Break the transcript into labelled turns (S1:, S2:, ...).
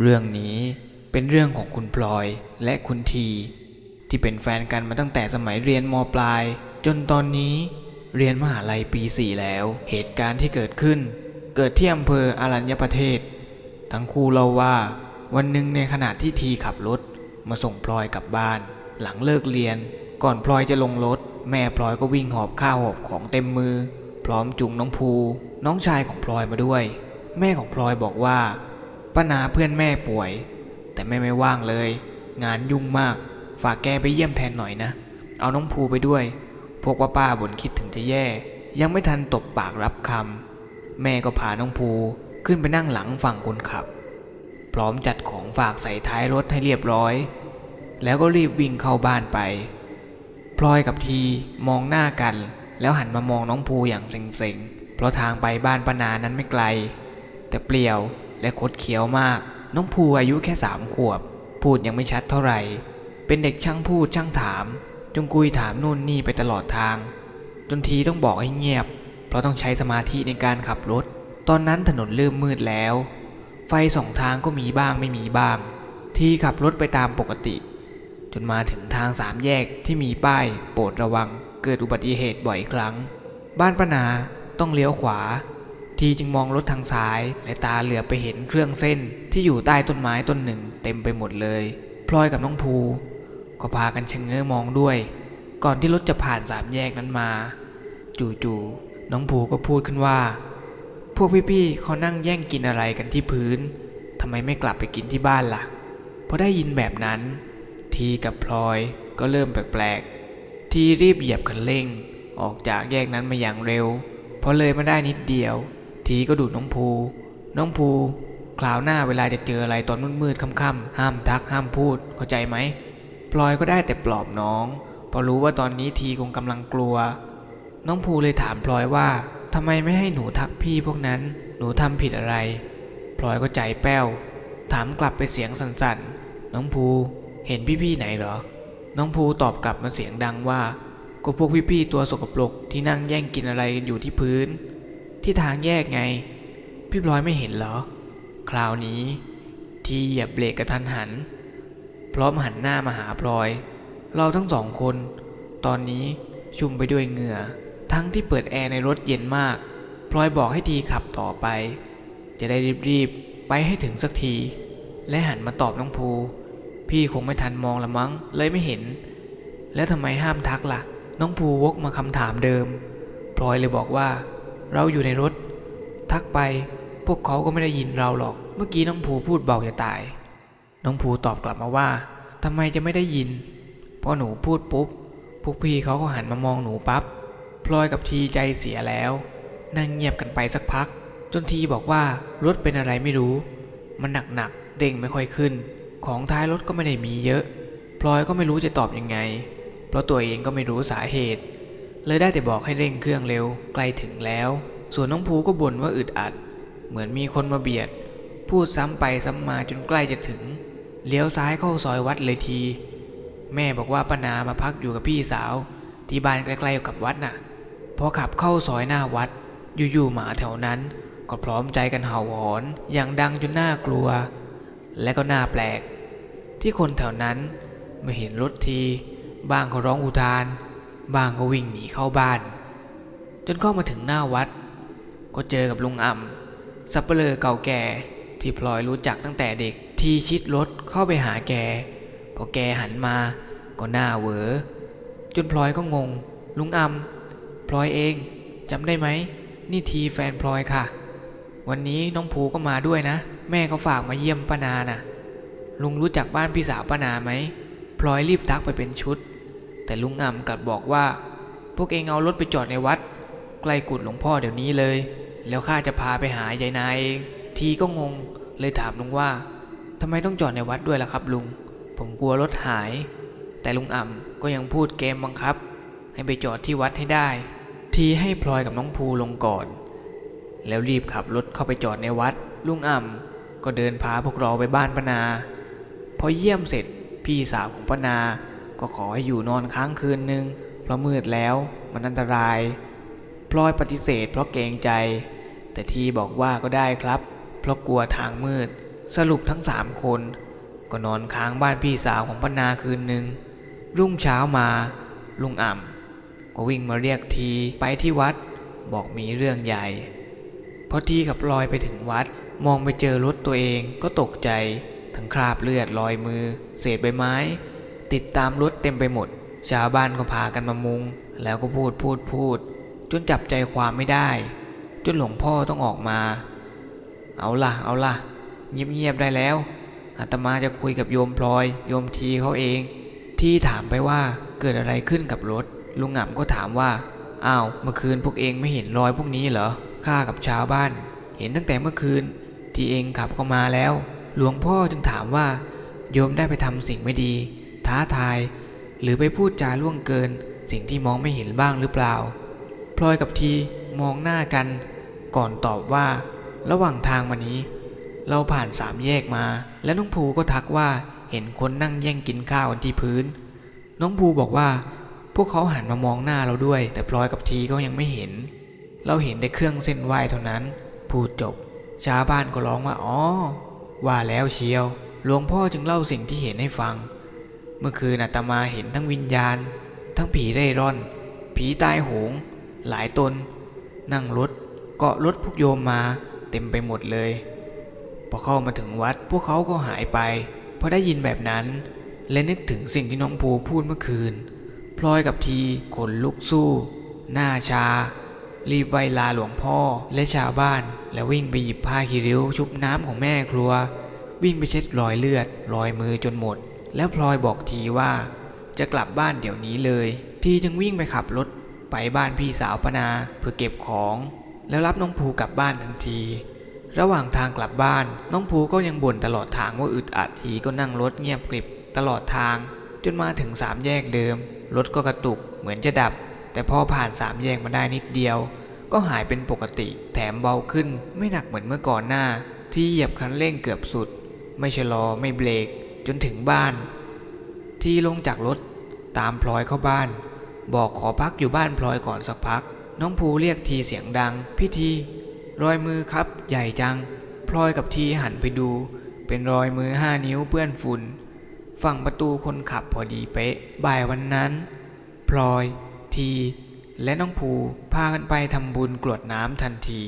S1: เรื่องนี้เป็นเรื่องของคุณพลอยและคุณที ที่เป็นแฟนกันมาตั้งแต่สมัยเรียนมปลาย จนตอนนี้เรียนมหาลัยปีสี่แล้ว เหตุการณ์ที่เกิดขึ้น เกิดที่อำเภออารัญญประเทศ ทั้งคู่เล่าว่า วันหนึ่งในขณะที่ทีขับรถ มาส่งพลอยกลับบ้าน หลังเลิกเรียน ก่อนพลอยจะลงรถ แม่พลอยก็วิ่งหอบข้าวหอบของเต็มมือ พร้อมจุงน้องภู น้องชายของพลอยมาด้วย แม่ของพลอยบอกว่า ป้านาเพื่อนแม่ป่วย แต่แม่ไม่ว่างเลย งานยุ่งมาก ฝากแกไปเยี่ยมแทนหน่อยนะ เอาน้องภูไปด้วย พวกป้าป้าบ่นคิดถึงจะแย่ ยังไม่ทันตบปากรับคำแม่ก็พาน้องภูขึ้นไปนั่งหลังฝั่งคนขับ พร้อมจัดของฝากใส่ท้ายรถให้เรียบร้อย แล้วก็รีบวิ่งเข้าบ้านไปพลอยกับทีมองหน้ากัน แล้วหันมามองน้องภูอย่างเซ็งๆ เพราะทางไปบ้านปานานั้นไม่ไกล แต่เปลี่ยว และคดเคี้ยวมาก น้องภูอายุแค่สามขวบ พูดยังไม่ชัดเท่าไหร่ เป็นเด็กช่างพูดช่างถาม จงกุยถามนู่นนี่ไปตลอดทาง จนทีต้องบอกให้เงียบ เพราะต้องใช้สมาธิในการขับรถ ตอนนั้นถนนเริ่มมืดแล้ว ไฟสองทางก็มีบ้างไม่มีบ้าง ทีขับรถไปตามปกติ จนมาถึงทางสามแยกที่มีป้าย โปรดระวัง เกิดอุบัติเหตุบ่อยครั้ง บ้านปนาต้องเลี้ยวขวา ทีจึงมองรถทางซ้าย และตาเหลือไปเห็นเครื่องเส้นที่อยู่ใต้ต้นไม้ต้นหนึ่งเต็มไปหมดเลยพลอยกับน้องภู ก็พากันชะเง้อมองด้วย ก่อนที่รถจะผ่านสามแยกนั้นมา จู่ๆน้องภูก็พูดขึ้นว่า พวกพี่ๆเขานั่งแย่งกินอะไรกันที่พื้นทำไมไม่กลับไปกินที่บ้านล่ะพอได้ยินแบบนั้น ทีกับพลอยก็เริ่มแปลกๆ ทีรีบเหยียบคันเร่ง ออกจากแยกนั้นมาอย่างเร็วพอเลยมาได้นิดเดียว ทีก็ดูดน้องภู น้องภูคราวหน้าเวลาจะเจออะไรตอนมืดๆค่ำๆห้ามทักห้ามพูดเข้าใจไหมพลอยก็ได้แต่ปลอบน้องเพราะรู้ว่าตอนนี้ทีคงกำลังกลัว น้องภูเลยถามพลอยว่าทำไมไม่ให้หนูทักพี่พวกนั้น หนูทำผิดอะไร พลอยก็ใจแป้ว ถามกลับไปเสียงสั่นๆ น้องภู เห็นพี่ๆไหนเหรอ น้องภูตอบกลับมาเสียงดังว่า ก็พวกพี่ๆตัวสกปรกที่นั่งแย่งกินอะไรอยู่ที่พื้น ที่ทางแยกไง พี่พลอยไม่เห็นเหรอ คราวนี้ ทีเหยียบเบรกกระทันหัน พร้อมหันหน้ามาหาพลอย เราทั้งสองคน ตอนนี้ชุ่มไปด้วยเหงื่อ ทั้งที่เปิดแอร์ในรถเย็นมาก พลอยบอกให้ทีขับต่อไป จะได้รีบๆ ไปให้ถึงสักที และหันมาตอบน้องภู พี่คงไม่ทันมองละมั้ง เลยไม่เห็น แล้วทำไมห้ามทักละ่ะ น้องภูวกมาคำถามเดิม พลอยเลยบอกว่า เราอยู่ในรถ ทักไปพวกเขาก็ไม่ได้ยินเราหรอก เมื่อกี้น้องภูพูดเบาจะตาย น้องภูตอบกลับมาว่าทำไมจะไม่ได้ยิน พอหนูพูดปุ๊บ พวกพี่เขาก็หันมามองหนูปับ๊บ พลอยกับทีใจเสียแล้ว นั่งเงียบกันไปสักพัก จนทีบอกว่ารถเป็นอะไรไม่รู้ มันหนักๆเด้งไม่ค่อยขึ้น ของท้ายรถก็ไม่ได้มีเยอะ พลอยก็ไม่รู้จะตอบยังไง เพราะตัวเองก็ไม่รู้สาเหตุ เลยได้แต่บอกให้เร่งเครื่องเร็วใกล้ถึงแล้ว ส่วนน้องภูก็บ่นว่าอึดอัด เหมือนมีคนมาเบียด พูดซ้ำไปซ้ำมาจนใกล้จะถึง เลี้ยวซ้ายเข้าซอยวัดเลยที แม่บอกว่าป้านามาพักอยู่กับพี่สาว ที่บ้านใกล้ๆกับวัดน่ะ พอขับเข้าซอยหน้าวัด อยู่ๆหมาแถวนั้น ก็พร้อมใจกันเห่าหอนอย่างดังจนน่ากลัว และก็น่าแปลก ที่คนแถวนั้นเมื่อเห็นรถที บ้างก็ร้องอุทาน บางก็วิ่งหนีเข้าบ้าน จนเข้ามาถึงหน้าวัด ก็เจอกับลุงอ่ำสับเปลือเก่าแก่ที่พลอยรู้จักตั้งแต่เด็กที่ชิดรถเข้าไปหาแก พอแกหันมาก็หน้าเหวอจนพลอยก็งง ลุงอ่ำพลอยเองจำได้ไหม นี่ทีแฟนพลอยค่ะ วันนี้น้องภูก็มาด้วยนะ แม่ก็ฝากมาเยี่ยมป้านาน่ะลุงรู้จักบ้านพี่สาวป้านาไหมพลอยรีบทักไปเป็นชุด แต่ลุงอ่ำกลับบอกว่า พวกเองเอารถไปจอดในวัด ใกล้กุดหลวงพ่อเดี๋ยวนี้เลย แล้วข้าจะพาไปหายายนายเอง ทีก็งง เลยถามลุงว่าทำไมต้องจอดในวัดด้วยล่ะครับลุง ผมกลัวรถหาย แต่ลุงอ่ำก็ยังพูดเกมบังคับ ให้ไปจอดที่วัดให้ได้ ทีให้พลอยกับน้องภูลงก่อน แล้วรีบขับรถเข้าไปจอดในวัด ลุงอ่ำก็เดินพาพวกเราไปบ้านปนา พอเยี่ยมเสร็จพี่สาวของปนา ก็ขอให้อยู่นอนค้างคืนหนึ่งเพราะมืดแล้วมันอันตราย พลอยปฏิเสธเพราะเกรงใจ แต่ทีบอกว่าก็ได้ครับ เพราะกลัวทางมืด สรุปทั้งสามคน ก็นอนค้างบ้านพี่สาวของปนาคืนหนึ่ง รุ่งเช้ามา ลุงอ่ำก็วิ่งมาเรียกทีไปที่วัด บอกมีเรื่องใหญ่ พอทีกับลอยไปถึงวัดมองไปเจอรถตัวเองก็ตกใจ ทั้งคราบเลือดรอยมือ เศษใบไม้ ติดตามรถเต็มไปหมด ชาวบ้านก็พากันมามุง แล้วก็พูดพูดพูด จนจับใจความไม่ได้ จนหลวงพ่อต้องออกมา เอาละเอาละเงียบๆได้แล้วอาตมาจะคุยกับโยมพลอย โยมทีเขาเอง ที่ถามไปว่าเกิดอะไรขึ้นกับรถ ลุงหง่ำก็ถามว่าอ้าวเมื่อคืนพวกเองไม่เห็นรอยพวกนี้เหรอข้ากับชาวบ้าน เห็นตั้งแต่เมื่อคืน ที่เองขับเข้ามาแล้ว หลวงพ่อจึงถามว่า โยมได้ไปทำสิ่งไม่ดี ท้าทาย หรือไปพูดจาล่วงเกิน สิ่งที่มองไม่เห็นบ้างหรือเปล่า พลอยกับทีมองหน้ากัน ก่อนตอบว่า ระหว่างทางมานี้ เราผ่านสามแยกมา และน้องภูก็ทักว่าเห็นคนนั่งแย่งกินข้าวกันที่พื้น น้องภูบอกว่า พวกเขาหันมามองหน้าเราด้วย แต่พลอยกับทีก็ยังไม่เห็น เราเห็นแต่เครื่องเส้นไหวเท่านั้น พูดจบ ชาวบ้านก็ร้องว่าอ๋อว่าแล้วเชียวหลวงพ่อจึงเล่าสิ่งที่เห็นให้ฟัง เมื่อคืนอาตมาเห็นทั้งวิญญาณ ทั้งผีเร่ร่อน ผีตายโหง หลายตน นั่งรถเกาะรถพวกโยมมาเต็มไปหมดเลย พอเข้ามาถึงวัดพวกเขาก็หายไปพอได้ยินแบบนั้น และนึกถึงสิ่งที่น้องภูพูดเมื่อคืน พลอยกับทีขนลุกสู้ หน้าชา รีบไวลาหลวงพ่อและชาวบ้าน แล้ววิ่งไปหยิบผ้าคีริ้วชุบน้ำของแม่ครัว วิ่งไปเช็ดรอยเลือด รอยมือจนหมด แล้วพลอยบอกทีว่า จะกลับบ้านเดี๋ยวนี้เลย ทีจึงวิ่งไปขับรถไปบ้านพี่สาวปนาเพื่อเก็บของ แล้วรับน้องภูกลับบ้านทันที ระหว่างทางกลับบ้าน น้องภูก็ยังบ่นตลอดทางว่าอึดอัดทีก็นั่งรถเงียบกริบตลอดทาง จนมาถึงสามแยกเดิมรถก็กระตุกเหมือนจะดับ แต่พอผ่านสามแยกมาได้นิดเดียว ก็หายเป็นปกติแถมเบาขึ้น ไม่หนักเหมือนเมื่อก่อนหน้า ที่เหยียบคันเร่งเกือบสุด ไม่ชะลอไม่เบรก จนถึงบ้าน ที่ลงจากรถตามพลอยเข้าบ้าน บอกขอพักอยู่บ้านพลอยก่อนสักพัก น้องภูเรียกทีเสียงดัง พี่ที รอยมือครับใหญ่จัง พลอยกับทีหันไปดู เป็นรอยมือห้านิ้วเปื้อนฝุ่นฝั่งประตูคนขับพอดีเป๊ะ บ่ายวันนั้น พลอย ที และน้องภูพากันไปทำบุญกรวดน้ำทันที